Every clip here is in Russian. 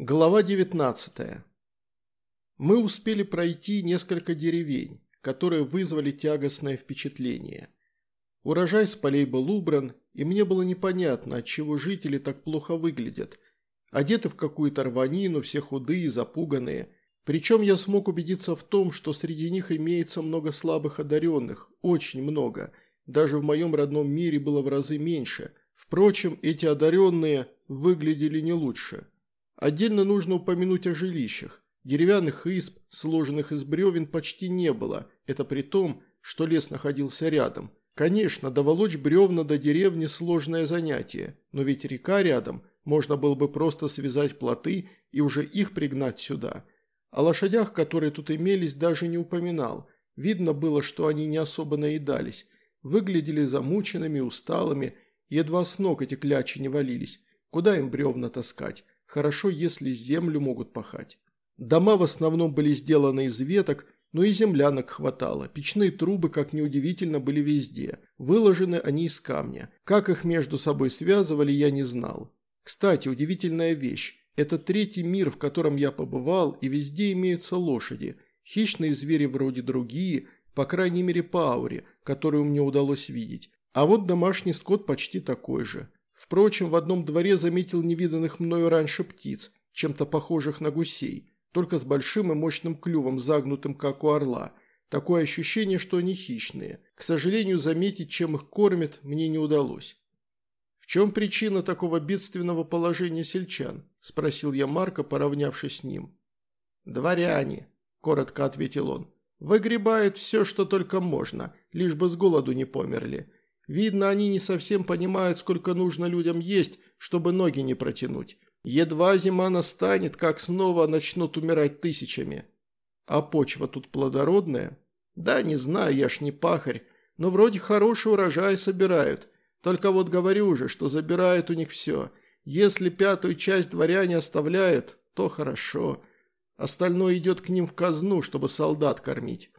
Глава 19. Мы успели пройти несколько деревень, которые вызвали тягостное впечатление. Урожай с полей был убран, и мне было непонятно, отчего жители так плохо выглядят. Одеты в какую-то рванину, все худые, запуганные. Причем я смог убедиться в том, что среди них имеется много слабых одаренных, очень много. Даже в моем родном мире было в разы меньше. Впрочем, эти одаренные выглядели не лучше. Отдельно нужно упомянуть о жилищах. Деревянных изб, сложенных из бревен, почти не было. Это при том, что лес находился рядом. Конечно, доволочь бревна до деревни – сложное занятие, но ведь река рядом, можно было бы просто связать плоты и уже их пригнать сюда. О лошадях, которые тут имелись, даже не упоминал. Видно было, что они не особо наедались. Выглядели замученными, усталыми, едва с ног эти клячи не валились. Куда им бревна таскать? Хорошо, если землю могут пахать. Дома в основном были сделаны из веток, но и землянок хватало. Печные трубы, как неудивительно, были везде. Выложены они из камня. Как их между собой связывали, я не знал. Кстати, удивительная вещь. Это третий мир, в котором я побывал, и везде имеются лошади. Хищные звери вроде другие, по крайней мере по ауре, которую мне удалось видеть. А вот домашний скот почти такой же. Впрочем, в одном дворе заметил невиданных мною раньше птиц, чем-то похожих на гусей, только с большим и мощным клювом, загнутым как у орла. Такое ощущение, что они хищные. К сожалению, заметить, чем их кормят, мне не удалось. «В чем причина такого бедственного положения сельчан?» – спросил я Марка, поравнявшись с ним. «Дворяне», – коротко ответил он. «Выгребают все, что только можно, лишь бы с голоду не померли. Видно, они не совсем понимают, сколько нужно людям есть, чтобы ноги не протянуть. Едва зима настанет, как снова начнут умирать тысячами. А почва тут плодородная? Да, не знаю, я ж не пахарь, но вроде хороший урожай собирают. Только вот говорю же, что забирают у них все. Если пятую часть дворяне оставляют, то хорошо. Остальное идет к ним в казну, чтобы солдат кормить.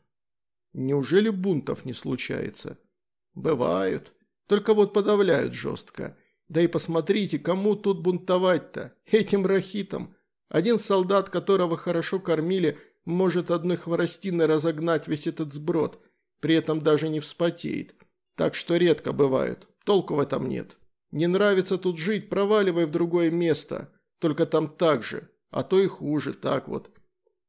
Неужели бунтов не случается?» «Бывают. Только вот подавляют жестко. Да и посмотрите, кому тут бунтовать-то? Этим рахитам. Один солдат, которого хорошо кормили, может одной хворостиной разогнать весь этот сброд, при этом даже не вспотеет. Так что редко бывают. Толку в этом нет. Не нравится тут жить, проваливай в другое место. Только там так же. А то и хуже, так вот.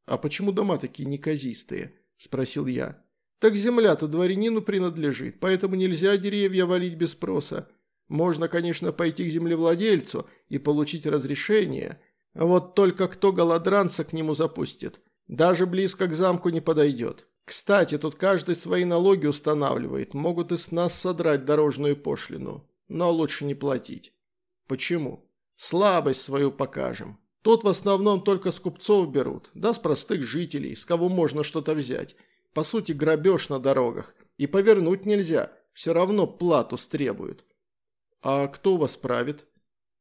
«А почему дома такие неказистые?» – спросил я. Так земля-то дворянину принадлежит, поэтому нельзя деревья валить без спроса. Можно, конечно, пойти к землевладельцу и получить разрешение. Вот только кто голодранца к нему запустит. Даже близко к замку не подойдет. Кстати, тут каждый свои налоги устанавливает, могут и с нас содрать дорожную пошлину. Но лучше не платить. Почему? Слабость свою покажем. Тут в основном только с купцов берут, да с простых жителей, с кого можно что-то взять. По сути, грабеж на дорогах. И повернуть нельзя, все равно плату стребуют. А кто вас правит?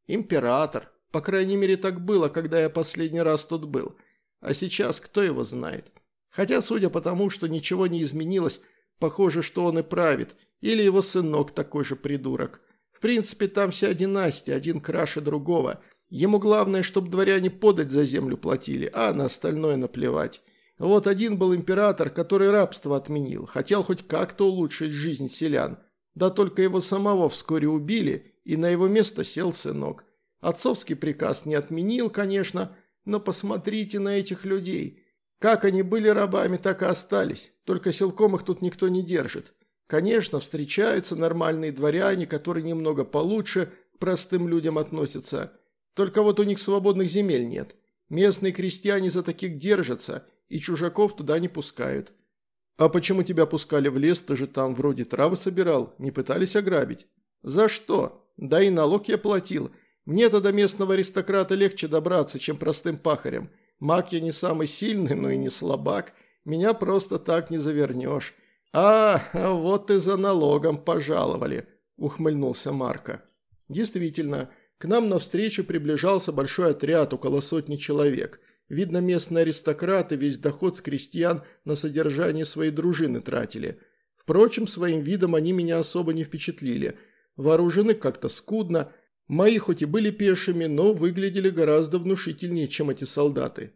Император. По крайней мере, так было, когда я последний раз тут был. А сейчас кто его знает? Хотя, судя по тому, что ничего не изменилось, похоже, что он и правит. Или его сынок такой же придурок. В принципе, там вся династия, один краше другого. Ему главное, чтобы дворяне подать за землю платили, а на остальное наплевать. Вот один был император, который рабство отменил, хотел хоть как-то улучшить жизнь селян. Да только его самого вскоре убили, и на его место сел сынок. Отцовский приказ не отменил, конечно, но посмотрите на этих людей. Как они были рабами, так и остались, только силком их тут никто не держит. Конечно, встречаются нормальные дворяне, которые немного получше простым людям относятся. Только вот у них свободных земель нет. Местные крестьяне за таких держатся – и чужаков туда не пускают. А почему тебя пускали в лес, ты же там вроде травы собирал, не пытались ограбить? За что? Да и налог я платил. Мне-то до местного аристократа легче добраться, чем простым пахарем. Маг я не самый сильный, но и не слабак. Меня просто так не завернешь. А, вот и за налогом пожаловали, ухмыльнулся Марко. Действительно, к нам навстречу приближался большой отряд, около сотни человек – Видно, местные аристократы весь доход с крестьян на содержание своей дружины тратили. Впрочем, своим видом они меня особо не впечатлили. Вооружены как-то скудно, Мои хоть и были пешими, но выглядели гораздо внушительнее, чем эти солдаты.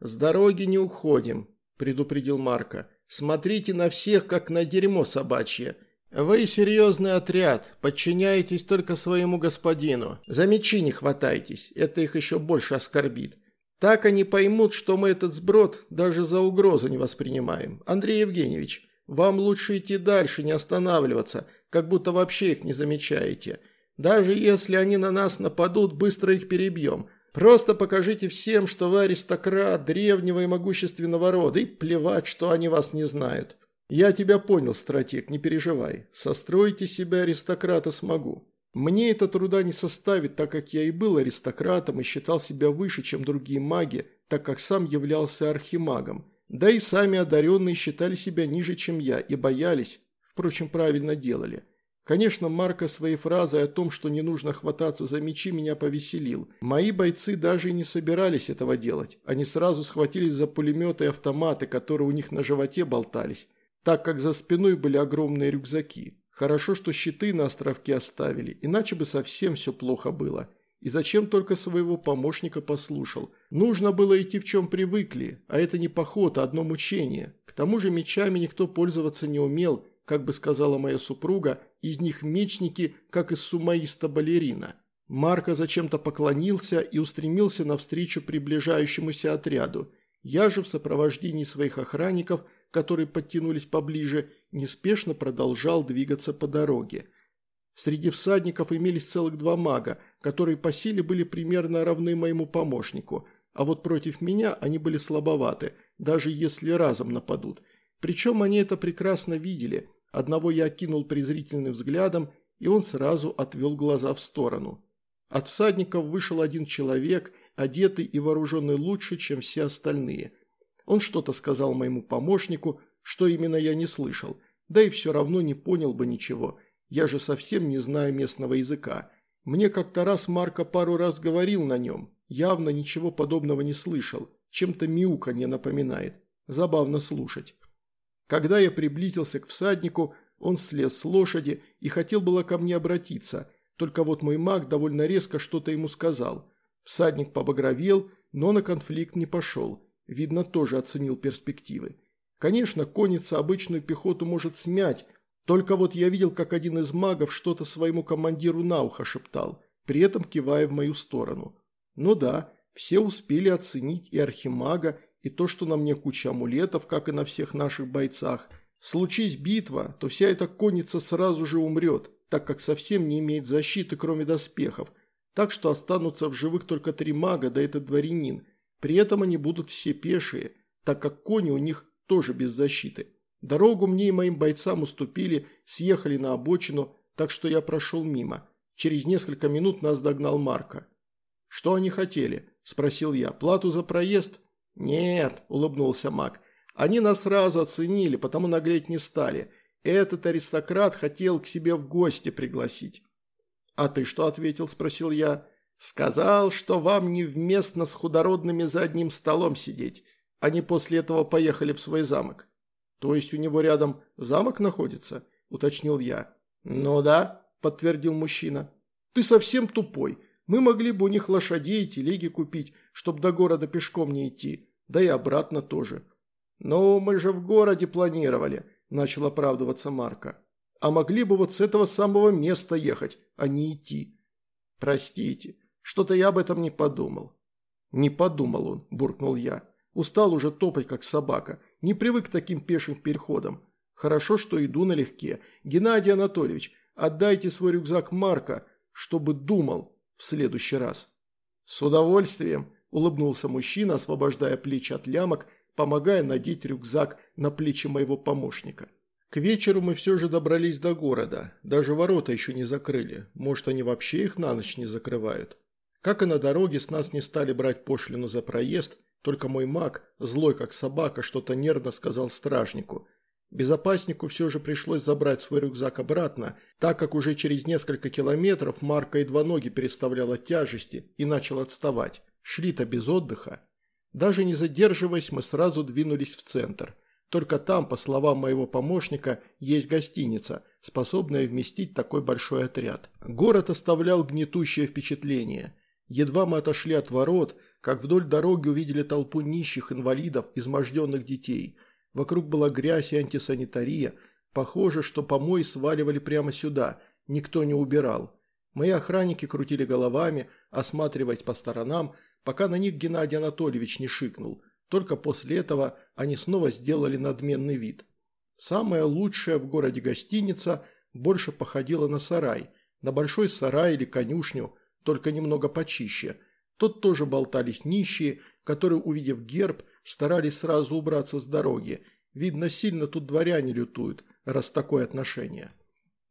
«С дороги не уходим», – предупредил Марко. «Смотрите на всех, как на дерьмо собачье. Вы серьезный отряд, подчиняетесь только своему господину. За мечи не хватайтесь, это их еще больше оскорбит. Так они поймут, что мы этот сброд даже за угрозу не воспринимаем. Андрей Евгеньевич, вам лучше идти дальше, не останавливаться, как будто вообще их не замечаете. Даже если они на нас нападут, быстро их перебьем. Просто покажите всем, что вы аристократ древнего и могущественного рода, и плевать, что они вас не знают. Я тебя понял, стратег, не переживай. Состроить себя аристократа смогу. Мне это труда не составит, так как я и был аристократом и считал себя выше, чем другие маги, так как сам являлся архимагом. Да и сами одаренные считали себя ниже, чем я, и боялись, впрочем, правильно делали. Конечно, Марка своей фразой о том, что не нужно хвататься за мечи, меня повеселил. Мои бойцы даже и не собирались этого делать. Они сразу схватились за пулеметы и автоматы, которые у них на животе болтались, так как за спиной были огромные рюкзаки. Хорошо, что щиты на островке оставили, иначе бы совсем все плохо было. И зачем только своего помощника послушал? Нужно было идти в чем привыкли, а это не поход, а одно мучение. К тому же мечами никто пользоваться не умел, как бы сказала моя супруга, из них мечники, как из сумаиста балерина. Марко зачем-то поклонился и устремился навстречу приближающемуся отряду. Я же в сопровождении своих охранников, которые подтянулись поближе, неспешно продолжал двигаться по дороге. Среди всадников имелись целых два мага, которые по силе были примерно равны моему помощнику, а вот против меня они были слабоваты, даже если разом нападут. Причем они это прекрасно видели – Одного я окинул презрительным взглядом, и он сразу отвел глаза в сторону. От всадников вышел один человек, одетый и вооруженный лучше, чем все остальные. Он что-то сказал моему помощнику, что именно я не слышал, да и все равно не понял бы ничего. Я же совсем не знаю местного языка. Мне как-то раз Марко пару раз говорил на нем, явно ничего подобного не слышал, чем-то мяуканье напоминает. Забавно слушать. Когда я приблизился к всаднику, он слез с лошади и хотел было ко мне обратиться, только вот мой маг довольно резко что-то ему сказал. Всадник побагровел, но на конфликт не пошел. Видно, тоже оценил перспективы. Конечно, конница обычную пехоту может смять, только вот я видел, как один из магов что-то своему командиру на ухо шептал, при этом кивая в мою сторону. Ну да, все успели оценить и архимага, и то, что на мне куча амулетов, как и на всех наших бойцах. Случись битва, то вся эта конница сразу же умрет, так как совсем не имеет защиты, кроме доспехов. Так что останутся в живых только три мага, да этот дворянин. При этом они будут все пешие, так как кони у них тоже без защиты. Дорогу мне и моим бойцам уступили, съехали на обочину, так что я прошел мимо. Через несколько минут нас догнал Марка. «Что они хотели?» – спросил я. «Плату за проезд?» «Нет», – улыбнулся маг, – «они нас сразу оценили, потому нагреть не стали. Этот аристократ хотел к себе в гости пригласить». «А ты что ответил?» – спросил я. «Сказал, что вам невместно с худородными за одним столом сидеть. Они после этого поехали в свой замок». «То есть у него рядом замок находится?» – уточнил я. «Ну да», – подтвердил мужчина. «Ты совсем тупой. Мы могли бы у них лошадей и телеги купить, чтобы до города пешком не идти, да и обратно тоже. «Ну, мы же в городе планировали», – начал оправдываться Марка. «А могли бы вот с этого самого места ехать, а не идти». «Простите, что-то я об этом не подумал». «Не подумал он», – буркнул я. «Устал уже топать, как собака. Не привык к таким пешим переходам. Хорошо, что иду налегке. Геннадий Анатольевич, отдайте свой рюкзак Марка, чтобы думал, в следующий раз». «С удовольствием», – улыбнулся мужчина, освобождая плечи от лямок, помогая надеть рюкзак на плечи моего помощника. К вечеру мы все же добрались до города. Даже ворота еще не закрыли. Может, они вообще их на ночь не закрывают. Как и на дороге, с нас не стали брать пошлину за проезд, только мой маг, злой как собака, что-то нервно сказал стражнику – Безопаснику все же пришлось забрать свой рюкзак обратно, так как уже через несколько километров Марка едва ноги переставляла тяжести и начал отставать. Шли-то без отдыха. Даже не задерживаясь, мы сразу двинулись в центр. Только там, по словам моего помощника, есть гостиница, способное вместить такой большой отряд. Город оставлял гнетущее впечатление. Едва мы отошли от ворот, как вдоль дороги увидели толпу нищих, инвалидов, изможденных детей. Вокруг была грязь и антисанитария. Похоже, что помои сваливали прямо сюда, никто не убирал. Мои охранники крутили головами, осматриваясь по сторонам, пока на них Геннадий Анатольевич не шикнул. Только после этого они снова сделали надменный вид. Самая лучшая в городе гостиница больше походила на сарай, на большой сарай или конюшню, только немного почище. Тут тоже болтались нищие, которые, увидев герб, старались сразу убраться с дороги. Видно, сильно тут дворяне лютуют, раз такое отношение.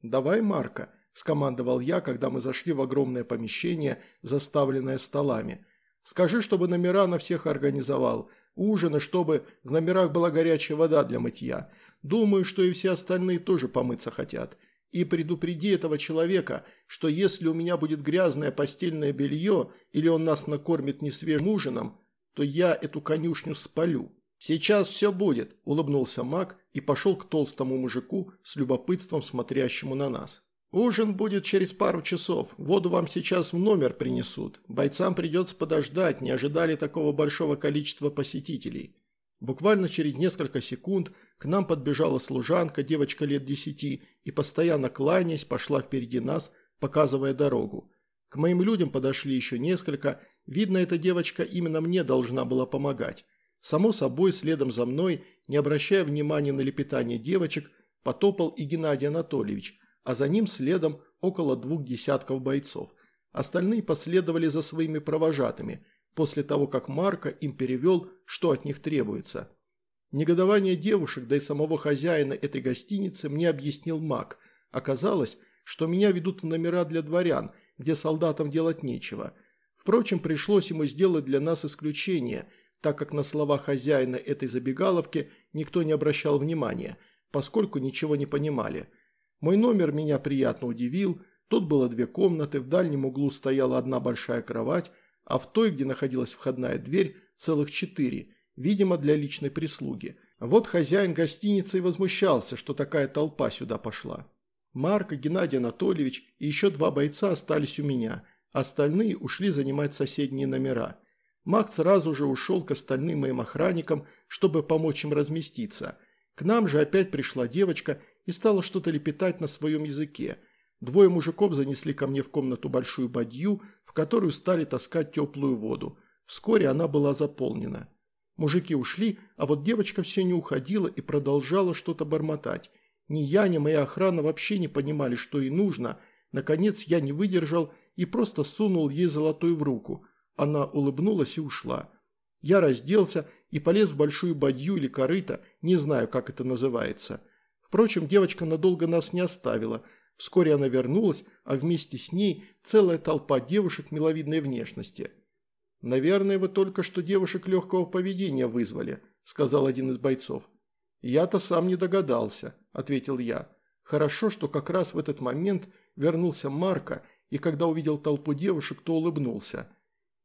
«Давай, Марка», – скомандовал я, когда мы зашли в огромное помещение, заставленное столами. «Скажи, чтобы номера на всех организовал ужина, чтобы в номерах была горячая вода для мытья. Думаю, что и все остальные тоже помыться хотят. И предупреди этого человека, что если у меня будет грязное постельное белье или он нас накормит несвежим ужином, то я эту конюшню спалю. «Сейчас все будет», – улыбнулся маг и пошел к толстому мужику с любопытством смотрящему на нас. «Ужин будет через пару часов. Воду вам сейчас в номер принесут. Бойцам придется подождать, не ожидали такого большого количества посетителей». Буквально через несколько секунд к нам подбежала служанка, девочка лет десяти, и, постоянно кланяясь, пошла впереди нас, показывая дорогу. К моим людям подошли еще несколько, видно, эта девочка именно мне должна была помогать. Само собой, следом за мной, не обращая внимания на лепетание девочек, потопал и Геннадий Анатольевич – а за ним следом около двух десятков бойцов. Остальные последовали за своими провожатыми, после того, как Марко им перевел, что от них требуется. Негодование девушек, да и самого хозяина этой гостиницы мне объяснил маг. Оказалось, что меня ведут в номера для дворян, где солдатам делать нечего. Впрочем, пришлось ему сделать для нас исключение, так как на слова хозяина этой забегаловки никто не обращал внимания, поскольку ничего не понимали – мой номер меня приятно удивил. Тут было две комнаты, в дальнем углу стояла одна большая кровать, а в той, где находилась входная дверь, целых четыре, видимо, для личной прислуги. Вот хозяин гостиницы и возмущался, что такая толпа сюда пошла. Марк, Геннадий Анатольевич и еще два бойца остались у меня, остальные ушли занимать соседние номера. Мак сразу же ушел к остальным моим охранникам, чтобы помочь им разместиться. К нам же опять пришла девочка и стала что-то лепетать на своем языке. Двое мужиков занесли ко мне в комнату большую бадью, в которую стали таскать теплую воду. Вскоре она была заполнена. Мужики ушли, а вот девочка все не уходила и продолжала что-то бормотать. Ни я, ни моя охрана вообще не понимали, что ей нужно. Наконец я не выдержал и просто сунул ей золотую в руку. Она улыбнулась и ушла. Я разделся и полез в большую бадью или корыто, не знаю, как это называется – Впрочем, девочка надолго нас не оставила. Вскоре она вернулась, а вместе с ней целая толпа девушек миловидной внешности. «Наверное, вы только что девушек легкого поведения вызвали», – сказал один из бойцов. «Я-то сам не догадался», – ответил я. «Хорошо, что как раз в этот момент вернулся Марко, и когда увидел толпу девушек, то улыбнулся».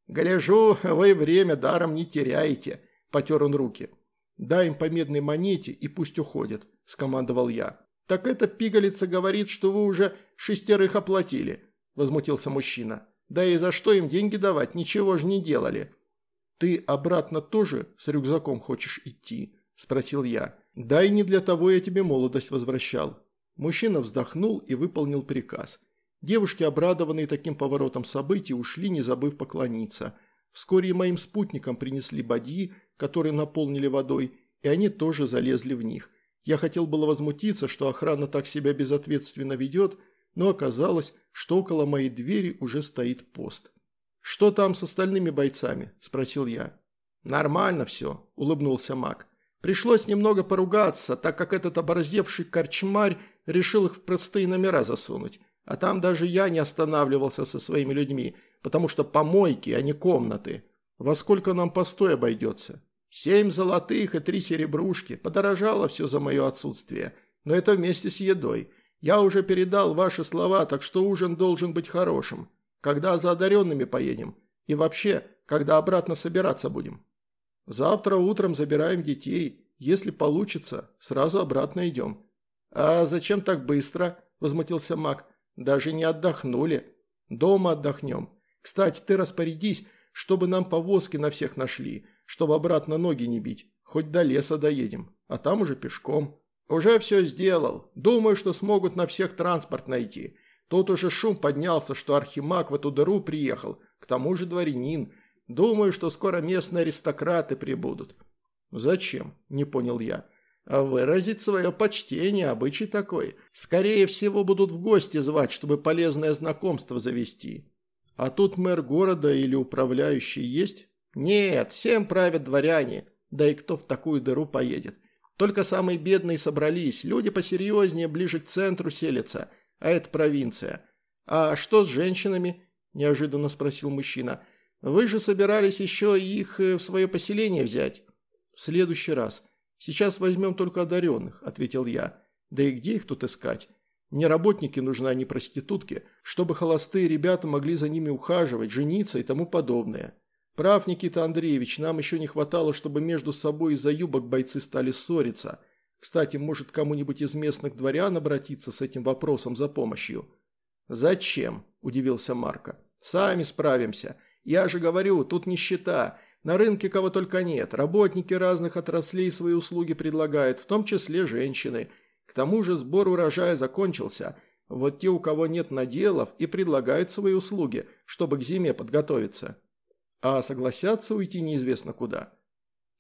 «Гляжу, вы время даром не теряете», – потер он руки. «Дай им по медной монете и пусть уходят», – скомандовал я. «Так эта пигалица говорит, что вы уже шестерых оплатили», – возмутился мужчина. «Да и за что им деньги давать? Ничего же не делали». «Ты обратно тоже с рюкзаком хочешь идти?» – спросил я. «Да и не для того я тебе молодость возвращал». Мужчина вздохнул и выполнил приказ. Девушки, обрадованные таким поворотом событий, ушли, не забыв поклониться. Вскоре и моим спутникам принесли бадьи, которые наполнили водой, и они тоже залезли в них. Я хотел было возмутиться, что охрана так себя безответственно ведет, но оказалось, что около моей двери уже стоит пост. «Что там с остальными бойцами?» – спросил я. «Нормально все», – улыбнулся маг. «Пришлось немного поругаться, так как этот оборзевший корчмарь решил их в простые номера засунуть. А там даже я не останавливался со своими людьми, потому что помойки, а не комнаты. Во сколько нам постой обойдется?» Семь золотых и три серебрушки. Подорожало все за мое отсутствие. Но это вместе с едой. Я уже передал ваши слова, так что ужин должен быть хорошим. Когда за одаренными поедем? И вообще, когда обратно собираться будем? Завтра утром забираем детей. Если получится, сразу обратно идем. «А зачем так быстро?» – возмутился маг. «Даже не отдохнули. Дома отдохнем. Кстати, ты распорядись, чтобы нам повозки на всех нашли, чтобы обратно ноги не бить. Хоть до леса доедем, а там уже пешком». «Уже все сделал. Думаю, что смогут на всех транспорт найти. Тут уже шум поднялся, что архимаг в эту дыру приехал, к тому же дворянин. Думаю, что скоро местные аристократы прибудут». «Зачем?» – не понял я. «А выразить свое почтение, обычай такой. Скорее всего, будут в гости звать, чтобы полезное знакомство завести. А тут мэр города или управляющий есть?» «Нет, всем правят дворяне. Да и кто в такую дыру поедет? Только самые бедные собрались, люди посерьезнее, ближе к центру селятся, а это провинция. А что с женщинами?» – неожиданно спросил мужчина. «Вы же собирались еще их э, в свое поселение взять?» «В следующий раз. Сейчас возьмем только одаренных», – ответил я. «Да и где их тут искать? Мне работники нужны, а не проститутки, чтобы холостые ребята могли за ними ухаживать, жениться и тому подобное. Прав, Никита Андреевич, нам еще не хватало, чтобы между собой из-за юбок бойцы стали ссориться. Кстати, может кому-нибудь из местных дворян обратиться с этим вопросом за помощью?» «Зачем?» – удивился Марко. «Сами справимся. Я же говорю, тут нищета. На рынке кого только нет. Работники разных отраслей свои услуги предлагают, в том числе женщины. К тому же сбор урожая закончился. Вот те, у кого нет наделов, и предлагают свои услуги, чтобы к зиме подготовиться. А согласятся уйти неизвестно куда.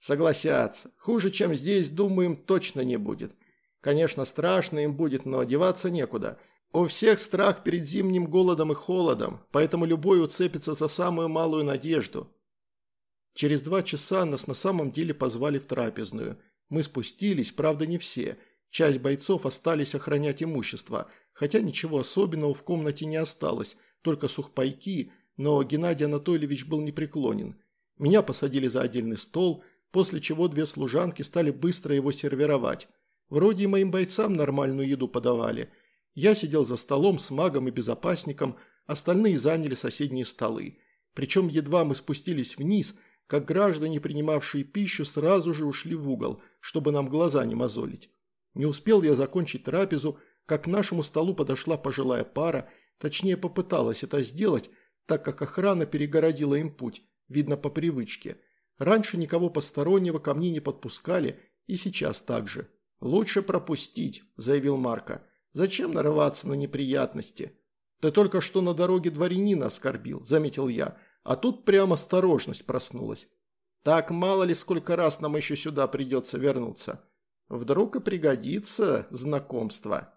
Согласятся. Хуже, чем здесь, думаем, точно не будет. Конечно, страшно им будет, но одеваться некуда. У всех страх перед зимним голодом и холодом, поэтому любой уцепится за самую малую надежду. Через два часа нас на самом деле позвали в трапезную. Мы спустились, правда не все. Часть бойцов остались охранять имущество, хотя ничего особенного в комнате не осталось, только сухпайки, но Геннадий Анатольевич был непреклонен. Меня посадили за отдельный стол, после чего две служанки стали быстро его сервировать. Вроде и моим бойцам нормальную еду подавали. Я сидел за столом с магом и безопасником, остальные заняли соседние столы. Причем едва мы спустились вниз – как граждане, принимавшие пищу, сразу же ушли в угол, чтобы нам глаза не мозолить. Не успел я закончить трапезу, как к нашему столу подошла пожилая пара, точнее попыталась это сделать, так как охрана перегородила им путь, видно по привычке. Раньше никого постороннего ко мне не подпускали, и сейчас так же. «Лучше пропустить», – заявил Марко. «Зачем нарываться на неприятности?» «Ты только что на дороге дворянина оскорбил», – заметил я. А тут прям осторожность проснулась. Так мало ли сколько раз нам еще сюда придется вернуться. Вдруг и пригодится знакомство.